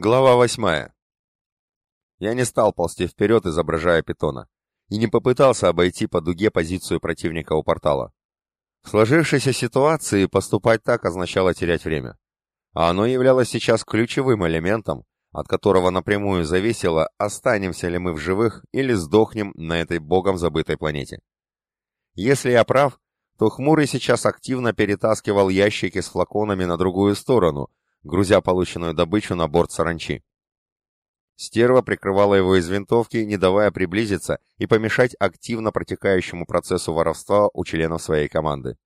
Глава восьмая. Я не стал ползти вперед, изображая питона, и не попытался обойти по дуге позицию противника у портала. В сложившейся ситуации поступать так означало терять время. А оно являлось сейчас ключевым элементом, от которого напрямую зависело, останемся ли мы в живых или сдохнем на этой богом забытой планете. Если я прав, то Хмурый сейчас активно перетаскивал ящики с флаконами на другую сторону, грузя полученную добычу на борт саранчи. Стерва прикрывала его из винтовки, не давая приблизиться и помешать активно протекающему процессу воровства у членов своей команды.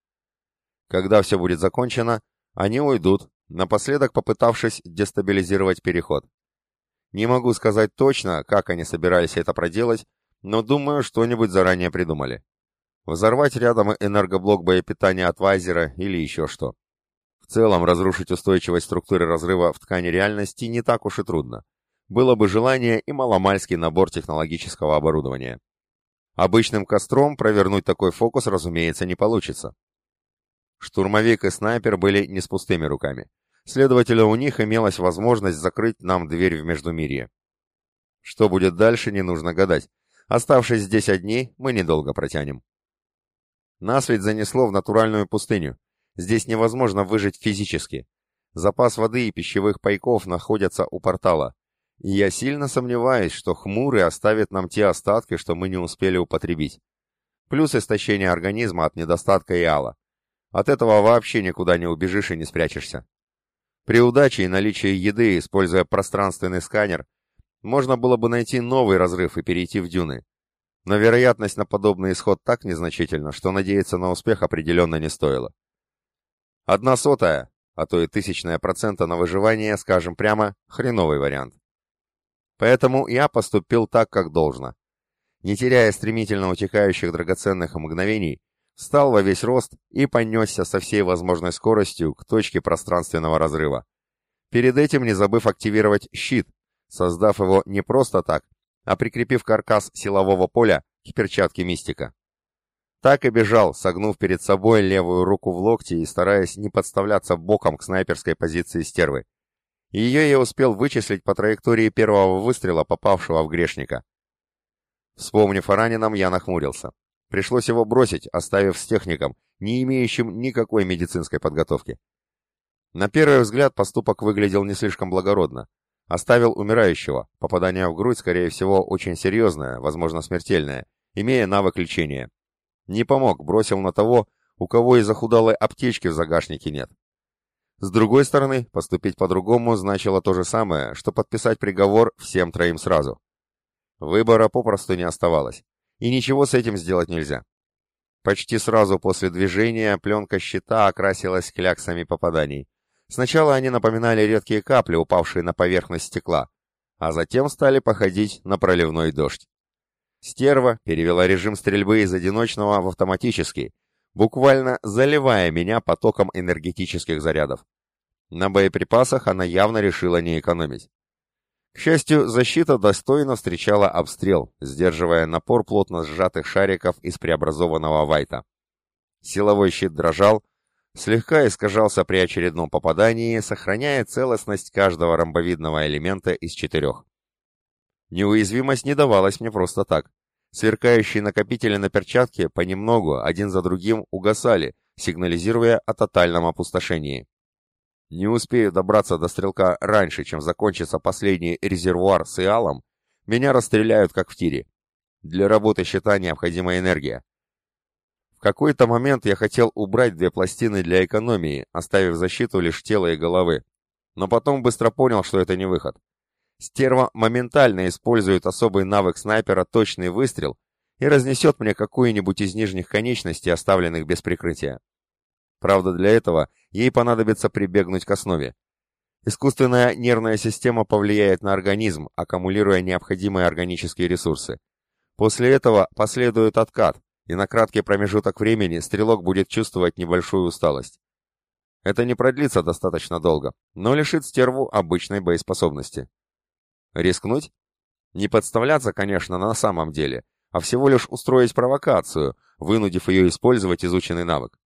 Когда все будет закончено, они уйдут, напоследок попытавшись дестабилизировать переход. Не могу сказать точно, как они собирались это проделать, но думаю, что-нибудь заранее придумали. Взорвать рядом энергоблок боепитания от Вайзера или еще что. В целом, разрушить устойчивость структуры разрыва в ткани реальности не так уж и трудно. Было бы желание и маломальский набор технологического оборудования. Обычным костром провернуть такой фокус, разумеется, не получится. Штурмовик и снайпер были не с пустыми руками. Следовательно, у них имелась возможность закрыть нам дверь в Междумирье. Что будет дальше, не нужно гадать. Оставшись здесь одни, мы недолго протянем. Нас ведь занесло в натуральную пустыню. Здесь невозможно выжить физически. Запас воды и пищевых пайков находятся у портала. И я сильно сомневаюсь, что хмурый оставит нам те остатки, что мы не успели употребить. Плюс истощение организма от недостатка иала. От этого вообще никуда не убежишь и не спрячешься. При удаче и наличии еды, используя пространственный сканер, можно было бы найти новый разрыв и перейти в дюны но вероятность на подобный исход так незначительна, что надеяться на успех определенно не стоило. Одна сотая, а то и тысячная процента на выживание, скажем прямо, хреновый вариант. Поэтому я поступил так, как должно. Не теряя стремительно утекающих драгоценных мгновений, встал во весь рост и понесся со всей возможной скоростью к точке пространственного разрыва. Перед этим не забыв активировать щит, создав его не просто так, а прикрепив каркас силового поля к перчатке мистика. Так и бежал, согнув перед собой левую руку в локте и стараясь не подставляться боком к снайперской позиции стервы. Ее я успел вычислить по траектории первого выстрела, попавшего в грешника. Вспомнив о раненом, я нахмурился. Пришлось его бросить, оставив с техником, не имеющим никакой медицинской подготовки. На первый взгляд поступок выглядел не слишком благородно. Оставил умирающего. Попадание в грудь, скорее всего, очень серьезное, возможно, смертельное, имея навык лечения. Не помог, бросил на того, у кого из захудалой аптечки в загашнике нет. С другой стороны, поступить по-другому значило то же самое, что подписать приговор всем троим сразу. Выбора попросту не оставалось, и ничего с этим сделать нельзя. Почти сразу после движения пленка щита окрасилась кляксами попаданий, Сначала они напоминали редкие капли, упавшие на поверхность стекла, а затем стали походить на проливной дождь. Стерва перевела режим стрельбы из одиночного в автоматический, буквально заливая меня потоком энергетических зарядов. На боеприпасах она явно решила не экономить. К счастью, защита достойно встречала обстрел, сдерживая напор плотно сжатых шариков из преобразованного вайта. Силовой щит дрожал, слегка искажался при очередном попадании, сохраняя целостность каждого ромбовидного элемента из четырех. Неуязвимость не давалась мне просто так. Сверкающие накопители на перчатке понемногу, один за другим, угасали, сигнализируя о тотальном опустошении. Не успею добраться до стрелка раньше, чем закончится последний резервуар с иалом, меня расстреляют как в тире. Для работы щита необходима энергия какой-то момент я хотел убрать две пластины для экономии, оставив защиту лишь тела и головы. Но потом быстро понял, что это не выход. Стерва моментально использует особый навык снайпера «Точный выстрел» и разнесет мне какую-нибудь из нижних конечностей, оставленных без прикрытия. Правда, для этого ей понадобится прибегнуть к основе. Искусственная нервная система повлияет на организм, аккумулируя необходимые органические ресурсы. После этого последует откат, и на краткий промежуток времени стрелок будет чувствовать небольшую усталость. Это не продлится достаточно долго, но лишит стерву обычной боеспособности. Рискнуть? Не подставляться, конечно, на самом деле, а всего лишь устроить провокацию, вынудив ее использовать изученный навык.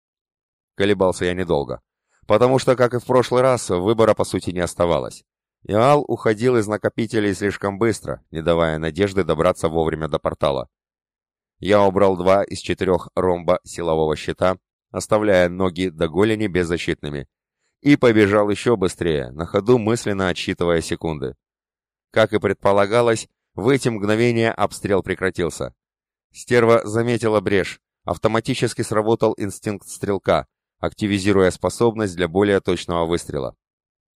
Колебался я недолго, потому что, как и в прошлый раз, выбора по сути не оставалось. Иал уходил из накопителей слишком быстро, не давая надежды добраться вовремя до портала. Я убрал два из четырех ромба силового щита, оставляя ноги до голени беззащитными, и побежал еще быстрее, на ходу мысленно отсчитывая секунды. Как и предполагалось, в эти мгновения обстрел прекратился. Стерва заметила брешь, автоматически сработал инстинкт стрелка, активизируя способность для более точного выстрела.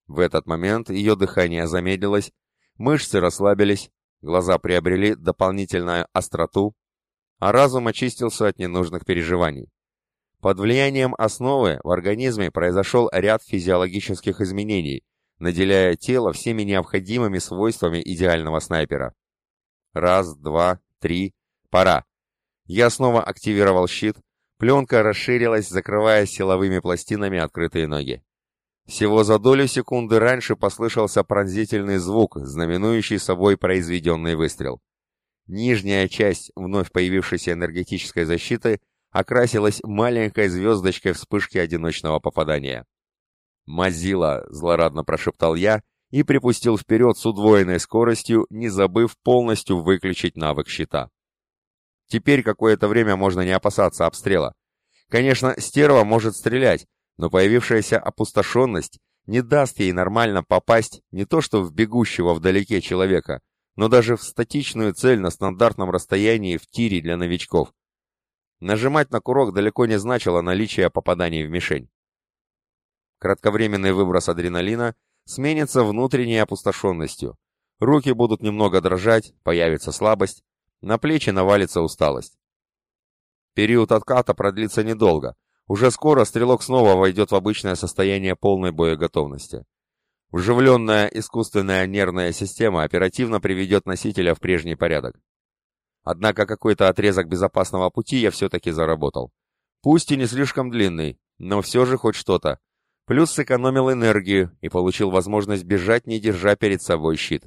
В этот момент ее дыхание замедлилось, мышцы расслабились, глаза приобрели дополнительную остроту, а разум очистился от ненужных переживаний. Под влиянием основы в организме произошел ряд физиологических изменений, наделяя тело всеми необходимыми свойствами идеального снайпера. Раз, два, три, пора. Я снова активировал щит, пленка расширилась, закрывая силовыми пластинами открытые ноги. Всего за долю секунды раньше послышался пронзительный звук, знаменующий собой произведенный выстрел. Нижняя часть вновь появившейся энергетической защиты окрасилась маленькой звездочкой вспышки одиночного попадания. «Мазила!» — злорадно прошептал я и припустил вперед с удвоенной скоростью, не забыв полностью выключить навык щита. Теперь какое-то время можно не опасаться обстрела. Конечно, стерва может стрелять, но появившаяся опустошенность не даст ей нормально попасть не то что в бегущего вдалеке человека, но даже в статичную цель на стандартном расстоянии в тире для новичков. Нажимать на курок далеко не значило наличие попаданий в мишень. Кратковременный выброс адреналина сменится внутренней опустошенностью. Руки будут немного дрожать, появится слабость, на плечи навалится усталость. Период отката продлится недолго, уже скоро стрелок снова войдет в обычное состояние полной боеготовности. Вживленная искусственная нервная система оперативно приведет носителя в прежний порядок. Однако какой-то отрезок безопасного пути я все-таки заработал. Пусть и не слишком длинный, но все же хоть что-то. Плюс сэкономил энергию и получил возможность бежать, не держа перед собой щит.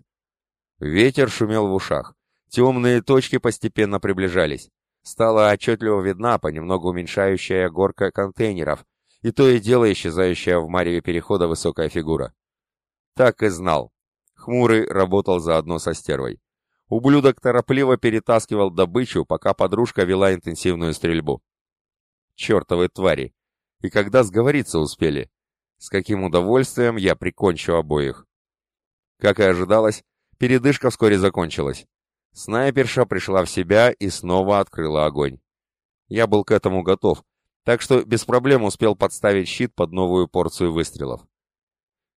Ветер шумел в ушах. Темные точки постепенно приближались. Стала отчетливо видна понемногу уменьшающая горка контейнеров, и то и дело исчезающая в мареве перехода высокая фигура. Так и знал. Хмурый работал заодно со стервой. Ублюдок торопливо перетаскивал добычу, пока подружка вела интенсивную стрельбу. Чертовы твари! И когда сговориться успели? С каким удовольствием я прикончу обоих. Как и ожидалось, передышка вскоре закончилась. Снайперша пришла в себя и снова открыла огонь. Я был к этому готов, так что без проблем успел подставить щит под новую порцию выстрелов.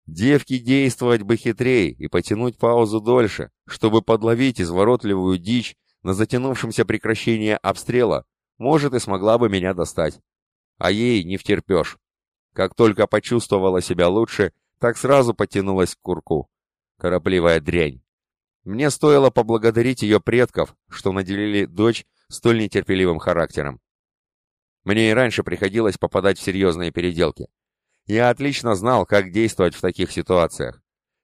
Девки действовать бы хитрее и потянуть паузу дольше, чтобы подловить изворотливую дичь на затянувшемся прекращении обстрела, может и смогла бы меня достать. А ей не втерпешь. Как только почувствовала себя лучше, так сразу потянулась к курку. Коропливая дрянь. Мне стоило поблагодарить ее предков, что наделили дочь столь нетерпеливым характером. Мне и раньше приходилось попадать в серьезные переделки. Я отлично знал, как действовать в таких ситуациях.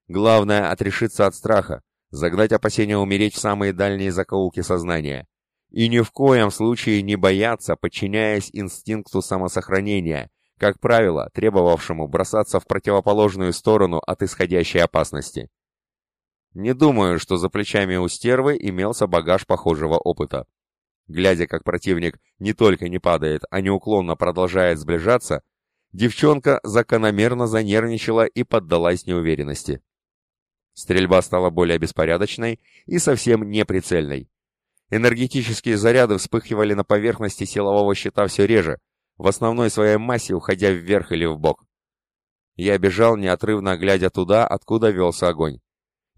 Главное — отрешиться от страха, загнать опасения умереть в самые дальние закоулки сознания. И ни в коем случае не бояться, подчиняясь инстинкту самосохранения, как правило, требовавшему бросаться в противоположную сторону от исходящей опасности. Не думаю, что за плечами у стервы имелся багаж похожего опыта. Глядя, как противник не только не падает, а неуклонно продолжает сближаться, девчонка закономерно занервничала и поддалась неуверенности. Стрельба стала более беспорядочной и совсем неприцельной. Энергетические заряды вспыхивали на поверхности силового щита все реже, в основной своей массе уходя вверх или вбок. Я бежал, неотрывно глядя туда, откуда велся огонь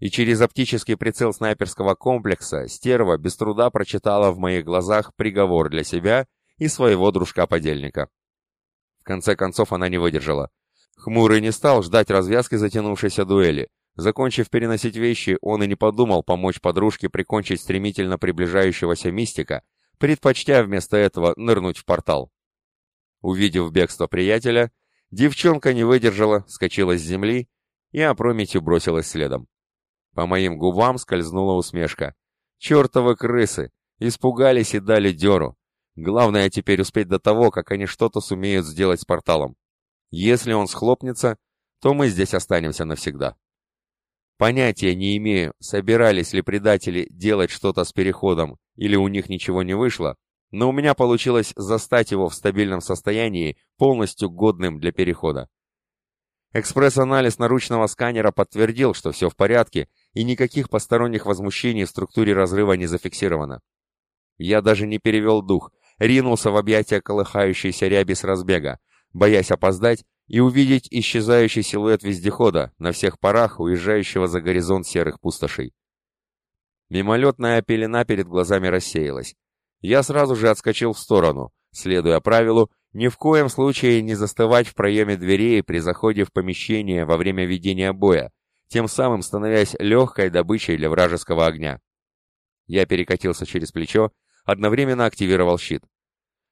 и через оптический прицел снайперского комплекса стерва без труда прочитала в моих глазах приговор для себя и своего дружка-подельника. В конце концов она не выдержала. Хмурый не стал ждать развязки затянувшейся дуэли. Закончив переносить вещи, он и не подумал помочь подружке прикончить стремительно приближающегося мистика, предпочтя вместо этого нырнуть в портал. Увидев бегство приятеля, девчонка не выдержала, скочила с земли и опрометью бросилась следом. По моим губам скользнула усмешка. «Чертовы крысы! Испугались и дали дёру. Главное теперь успеть до того, как они что-то сумеют сделать с порталом. Если он схлопнется, то мы здесь останемся навсегда». Понятия не имею, собирались ли предатели делать что-то с переходом, или у них ничего не вышло, но у меня получилось застать его в стабильном состоянии, полностью годным для перехода. Экспресс-анализ наручного сканера подтвердил, что все в порядке, и никаких посторонних возмущений в структуре разрыва не зафиксировано. Я даже не перевел дух, ринулся в объятия колыхающейся ряби с разбега, боясь опоздать и увидеть исчезающий силуэт вездехода, на всех парах уезжающего за горизонт серых пустошей. Мимолетная пелена перед глазами рассеялась. Я сразу же отскочил в сторону, следуя правилу, ни в коем случае не застывать в проеме дверей при заходе в помещение во время ведения боя, тем самым становясь легкой добычей для вражеского огня. Я перекатился через плечо, одновременно активировал щит.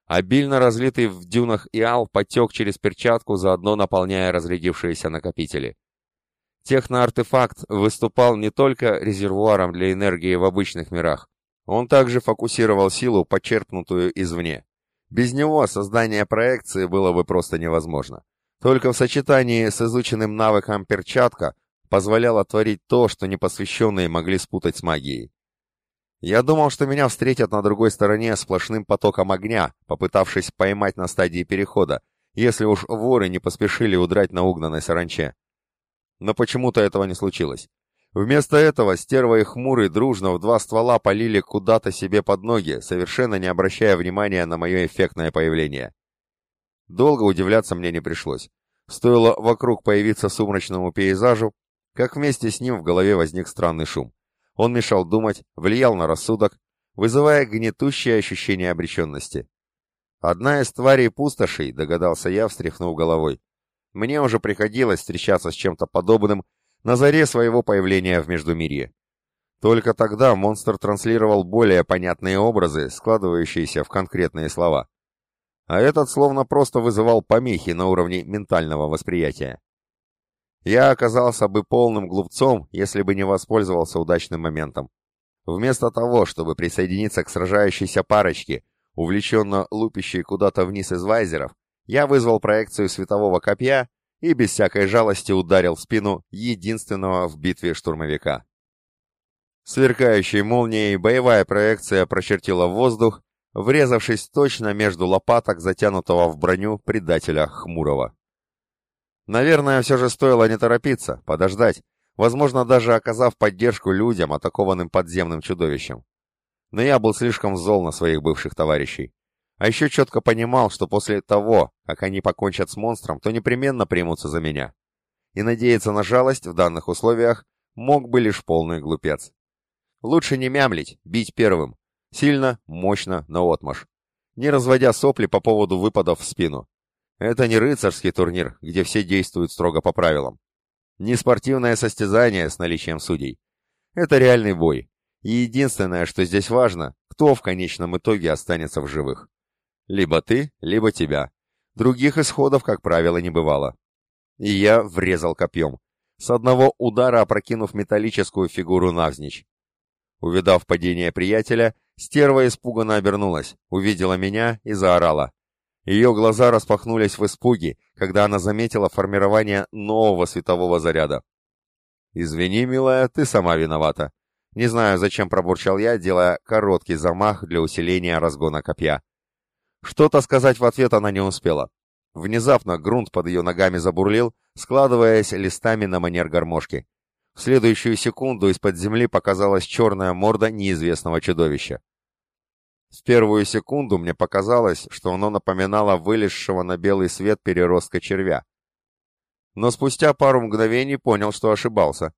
Обильно разлитый в дюнах иал потек через перчатку, заодно наполняя разрядившиеся накопители. Техноартефакт выступал не только резервуаром для энергии в обычных мирах, он также фокусировал силу, почерпнутую извне. Без него создание проекции было бы просто невозможно. Только в сочетании с изученным навыком перчатка позволяло творить то, что непосвященные могли спутать с магией. Я думал, что меня встретят на другой стороне сплошным потоком огня, попытавшись поймать на стадии перехода, если уж воры не поспешили удрать на угнанной саранче. Но почему-то этого не случилось. Вместо этого стерва и хмурый дружно в два ствола полили куда-то себе под ноги, совершенно не обращая внимания на мое эффектное появление. Долго удивляться мне не пришлось. Стоило вокруг появиться сумрачному пейзажу, как вместе с ним в голове возник странный шум. Он мешал думать, влиял на рассудок, вызывая гнетущее ощущение обреченности. «Одна из тварей пустошей», — догадался я, встряхнув головой. «Мне уже приходилось встречаться с чем-то подобным на заре своего появления в Междумирье. Только тогда монстр транслировал более понятные образы, складывающиеся в конкретные слова. А этот словно просто вызывал помехи на уровне ментального восприятия. Я оказался бы полным глупцом, если бы не воспользовался удачным моментом. Вместо того, чтобы присоединиться к сражающейся парочке, увлеченно лупящей куда-то вниз из вайзеров, я вызвал проекцию светового копья и без всякой жалости ударил в спину единственного в битве штурмовика. Сверкающей молнией боевая проекция прочертила воздух, врезавшись точно между лопаток затянутого в броню предателя Хмурого. Наверное, все же стоило не торопиться, подождать, возможно, даже оказав поддержку людям, атакованным подземным чудовищем. Но я был слишком зол на своих бывших товарищей. А еще четко понимал, что после того, как они покончат с монстром, то непременно примутся за меня. И надеяться на жалость в данных условиях мог бы лишь полный глупец. Лучше не мямлить, бить первым. Сильно, мощно, наотмашь. Не разводя сопли по поводу выпадов в спину. Это не рыцарский турнир, где все действуют строго по правилам. Не спортивное состязание с наличием судей. Это реальный бой. И единственное, что здесь важно, кто в конечном итоге останется в живых. Либо ты, либо тебя. Других исходов, как правило, не бывало. И я врезал копьем, с одного удара опрокинув металлическую фигуру навзничь. Увидав падение приятеля, стерва испуганно обернулась, увидела меня и заорала. Ее глаза распахнулись в испуге, когда она заметила формирование нового светового заряда. «Извини, милая, ты сама виновата. Не знаю, зачем пробурчал я, делая короткий замах для усиления разгона копья. Что-то сказать в ответ она не успела. Внезапно грунт под ее ногами забурлил, складываясь листами на манер гармошки. В следующую секунду из-под земли показалась черная морда неизвестного чудовища. В первую секунду мне показалось, что оно напоминало вылезшего на белый свет переростка червя. Но спустя пару мгновений понял, что ошибался.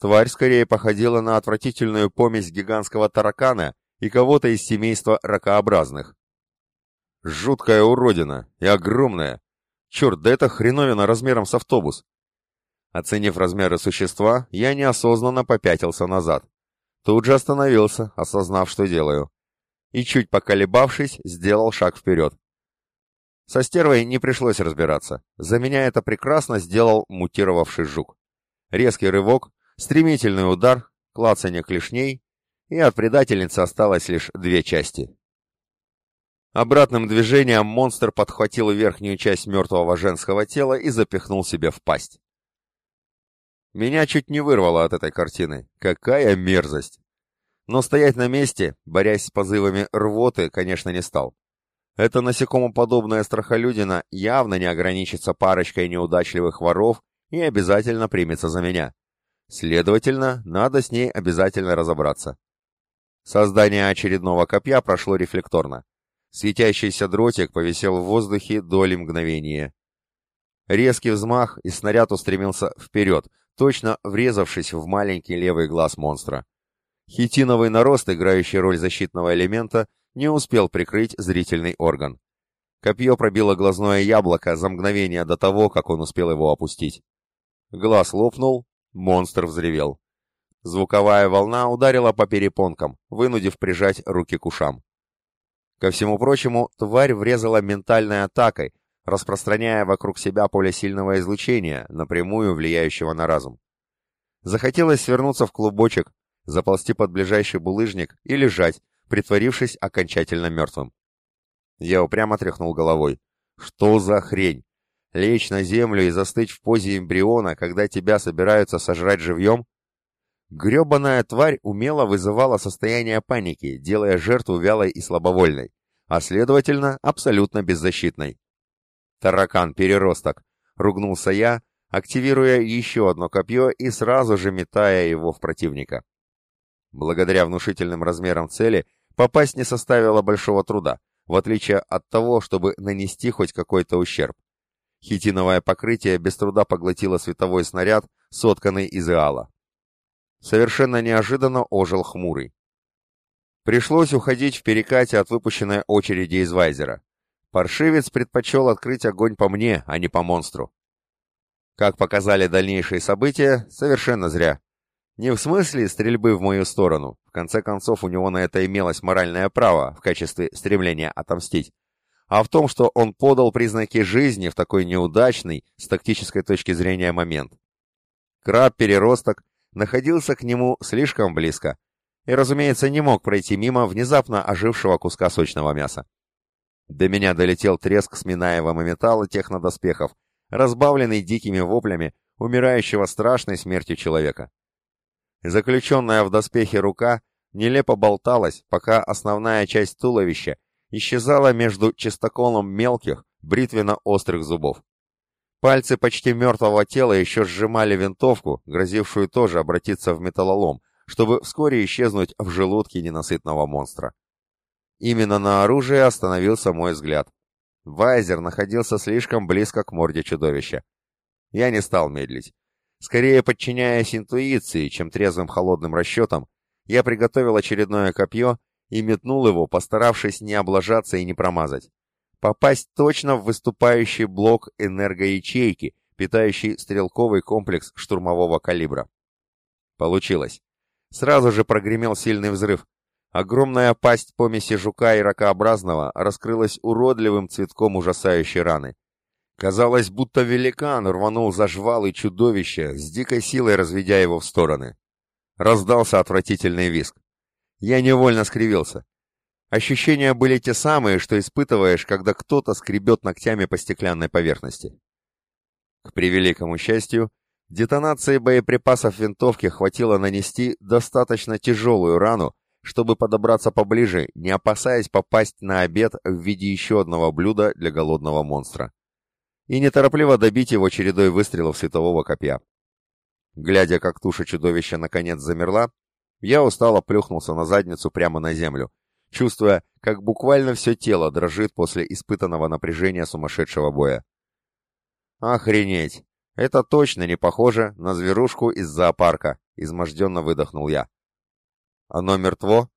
Тварь скорее походила на отвратительную помесь гигантского таракана и кого-то из семейства ракообразных. Жуткая уродина и огромная. Черт, да это хреновина размером с автобус. Оценив размеры существа, я неосознанно попятился назад. Тут же остановился, осознав, что делаю и, чуть поколебавшись, сделал шаг вперед. Со стервой не пришлось разбираться. За меня это прекрасно сделал мутировавший жук. Резкий рывок, стремительный удар, клацанье клешней, и от предательницы осталось лишь две части. Обратным движением монстр подхватил верхнюю часть мертвого женского тела и запихнул себе в пасть. Меня чуть не вырвало от этой картины. Какая мерзость! Но стоять на месте, борясь с позывами рвоты, конечно, не стал. Эта насекомоподобная страхолюдина явно не ограничится парочкой неудачливых воров и обязательно примется за меня. Следовательно, надо с ней обязательно разобраться. Создание очередного копья прошло рефлекторно. Светящийся дротик повисел в воздухе доли мгновения. Резкий взмах, и снаряд устремился вперед, точно врезавшись в маленький левый глаз монстра. Хитиновый нарост, играющий роль защитного элемента, не успел прикрыть зрительный орган. Копье пробило глазное яблоко за мгновение до того, как он успел его опустить. Глаз лопнул, монстр взревел. Звуковая волна ударила по перепонкам, вынудив прижать руки к ушам. Ко всему прочему, тварь врезала ментальной атакой, распространяя вокруг себя поле сильного излучения, напрямую влияющего на разум. Захотелось свернуться в клубочек, заползти под ближайший булыжник и лежать, притворившись окончательно мертвым. Я упрямо тряхнул головой. Что за хрень? Лечь на землю и застыть в позе эмбриона, когда тебя собираются сожрать живьем? Гребаная тварь умело вызывала состояние паники, делая жертву вялой и слабовольной, а следовательно, абсолютно беззащитной. «Таракан-переросток!» — ругнулся я, активируя еще одно копье и сразу же метая его в противника. Благодаря внушительным размерам цели попасть не составило большого труда, в отличие от того, чтобы нанести хоть какой-то ущерб. Хитиновое покрытие без труда поглотило световой снаряд, сотканный из иала. Совершенно неожиданно ожил хмурый. Пришлось уходить в перекате от выпущенной очереди из вайзера. Паршивец предпочел открыть огонь по мне, а не по монстру. Как показали дальнейшие события, совершенно зря. Не в смысле стрельбы в мою сторону, в конце концов у него на это имелось моральное право в качестве стремления отомстить, а в том, что он подал признаки жизни в такой неудачный, с тактической точки зрения, момент. Краб-переросток находился к нему слишком близко и, разумеется, не мог пройти мимо внезапно ожившего куска сочного мяса. До меня долетел треск сминаемого металла технодоспехов, разбавленный дикими воплями умирающего страшной смертью человека. Заключенная в доспехе рука нелепо болталась, пока основная часть туловища исчезала между чистоколом мелких, бритвенно-острых зубов. Пальцы почти мертвого тела еще сжимали винтовку, грозившую тоже обратиться в металлолом, чтобы вскоре исчезнуть в желудке ненасытного монстра. Именно на оружие остановился мой взгляд. Вайзер находился слишком близко к морде чудовища. Я не стал медлить. Скорее подчиняясь интуиции, чем трезвым холодным расчетам, я приготовил очередное копье и метнул его, постаравшись не облажаться и не промазать. Попасть точно в выступающий блок энергоячейки, питающий стрелковый комплекс штурмового калибра. Получилось. Сразу же прогремел сильный взрыв, Огромная пасть помеси жука и ракообразного раскрылась уродливым цветком ужасающей раны. Казалось, будто великан рванул за жвалы чудовище, с дикой силой разведя его в стороны. Раздался отвратительный визг. Я невольно скривился. Ощущения были те самые, что испытываешь, когда кто-то скребет ногтями по стеклянной поверхности. К превеликому счастью, детонации боеприпасов винтовки хватило нанести достаточно тяжелую рану, чтобы подобраться поближе, не опасаясь попасть на обед в виде еще одного блюда для голодного монстра. И неторопливо добить его чередой выстрелов светового копья. Глядя, как туша чудовища наконец замерла, я устало плюхнулся на задницу прямо на землю, чувствуя, как буквально все тело дрожит после испытанного напряжения сумасшедшего боя. «Охренеть! Это точно не похоже на зверушку из зоопарка!» — изможденно выдохнул я. Оно мертво?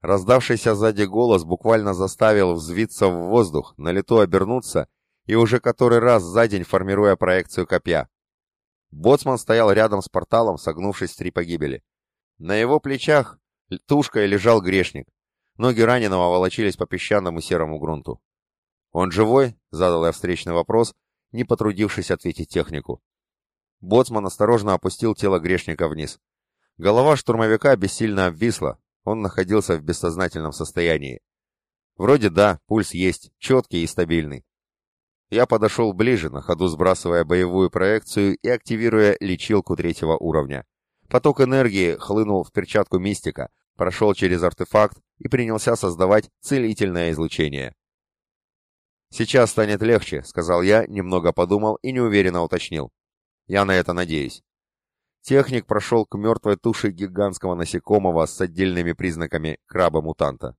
Раздавшийся сзади голос буквально заставил взвиться в воздух, на лету обернуться и уже который раз за день формируя проекцию копья. Боцман стоял рядом с порталом, согнувшись в три погибели. На его плечах тушкой лежал грешник. Ноги раненого волочились по песчаному серому грунту. «Он живой?» — задал я встречный вопрос, не потрудившись ответить технику. Боцман осторожно опустил тело грешника вниз. Голова штурмовика бессильно обвисла, он находился в бессознательном состоянии. Вроде да, пульс есть, четкий и стабильный. Я подошел ближе, на ходу сбрасывая боевую проекцию и активируя лечилку третьего уровня. Поток энергии хлынул в перчатку мистика, прошел через артефакт и принялся создавать целительное излучение. «Сейчас станет легче», — сказал я, немного подумал и неуверенно уточнил. «Я на это надеюсь». Техник прошел к мертвой туше гигантского насекомого с отдельными признаками краба-мутанта.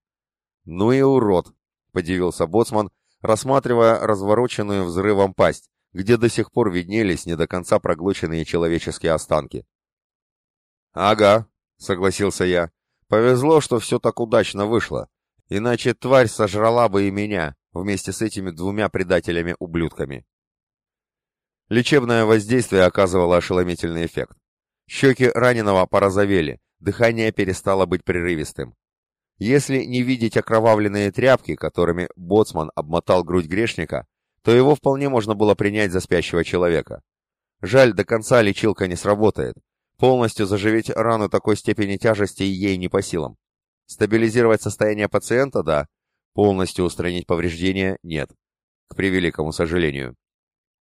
«Ну и урод!» — подивился боцман, рассматривая развороченную взрывом пасть, где до сих пор виднелись не до конца проглоченные человеческие останки. «Ага», — согласился я, — «повезло, что все так удачно вышло, иначе тварь сожрала бы и меня вместе с этими двумя предателями-ублюдками». Лечебное воздействие оказывало ошеломительный эффект. Щеки раненого порозовели, дыхание перестало быть прерывистым. Если не видеть окровавленные тряпки, которыми боцман обмотал грудь грешника, то его вполне можно было принять за спящего человека. Жаль, до конца лечилка не сработает. Полностью заживить рану такой степени тяжести ей не по силам. Стабилизировать состояние пациента – да. Полностью устранить повреждения – нет. К превеликому сожалению.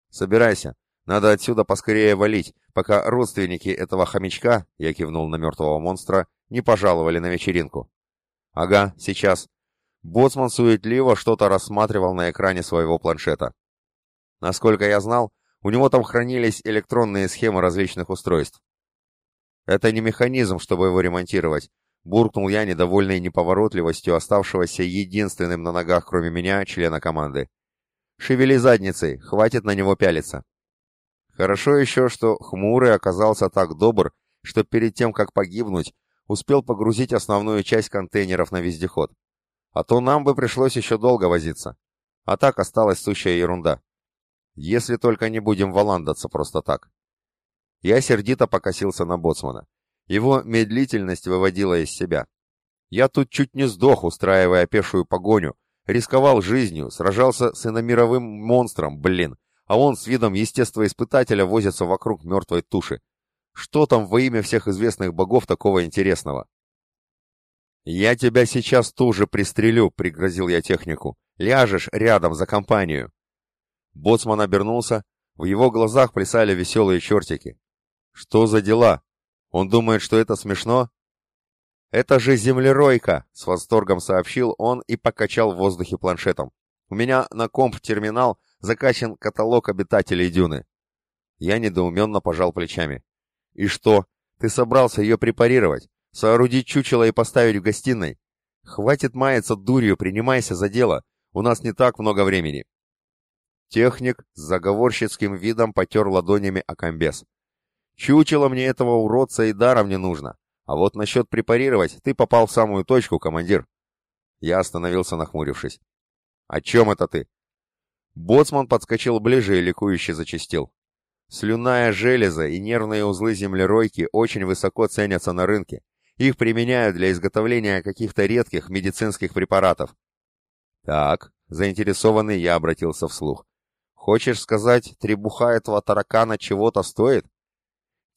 Собирайся. Надо отсюда поскорее валить, пока родственники этого хомячка, я кивнул на мертвого монстра, не пожаловали на вечеринку. Ага, сейчас. Боцман суетливо что-то рассматривал на экране своего планшета. Насколько я знал, у него там хранились электронные схемы различных устройств. Это не механизм, чтобы его ремонтировать, буркнул я, недовольный неповоротливостью оставшегося единственным на ногах, кроме меня, члена команды. Шевели задницей, хватит на него пялиться. Хорошо еще, что Хмурый оказался так добр, что перед тем, как погибнуть, успел погрузить основную часть контейнеров на вездеход. А то нам бы пришлось еще долго возиться. А так осталась сущая ерунда. Если только не будем валандаться просто так. Я сердито покосился на боцмана. Его медлительность выводила из себя. Я тут чуть не сдох, устраивая пешую погоню, рисковал жизнью, сражался с иномировым монстром, блин, а он с видом естествоиспытателя возится вокруг мертвой туши. Что там во имя всех известных богов такого интересного? «Я тебя сейчас тоже пристрелю», — пригрозил я технику. «Ляжешь рядом за компанию». Боцман обернулся, в его глазах плясали веселые чертики. «Что за дела? Он думает, что это смешно?» «Это же землеройка!» — с восторгом сообщил он и покачал в воздухе планшетом. «У меня на комп-терминал закачан каталог обитателей дюны. Я недоуменно пожал плечами. И что, ты собрался ее препарировать, соорудить чучело и поставить в гостиной? Хватит маяться дурью, принимайся за дело, у нас не так много времени. Техник с заговорщицким видом потер ладонями о комбез. Чучело мне этого уродца и даром не нужно. А вот насчет препарировать ты попал в самую точку, командир. Я остановился, нахмурившись. «О чем это ты?» Боцман подскочил ближе и ликующе зачастил. Слюная железа и нервные узлы землеройки очень высоко ценятся на рынке. Их применяют для изготовления каких-то редких медицинских препаратов. Так, заинтересованный я обратился вслух. Хочешь сказать, требуха этого таракана чего-то стоит?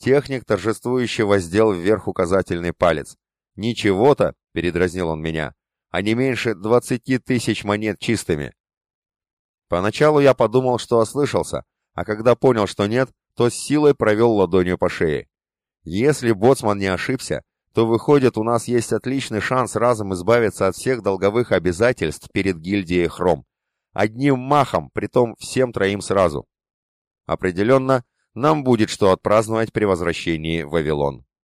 Техник торжествующе воздел вверх указательный палец. «Ничего-то», — передразнил он меня, — «а не меньше двадцати тысяч монет чистыми». Поначалу я подумал, что ослышался, а когда понял, что нет, то с силой провел ладонью по шее. Если боцман не ошибся, то выходит, у нас есть отличный шанс разом избавиться от всех долговых обязательств перед гильдией Хром. Одним махом, притом всем троим сразу. Определенно, нам будет что отпраздновать при возвращении в Вавилон.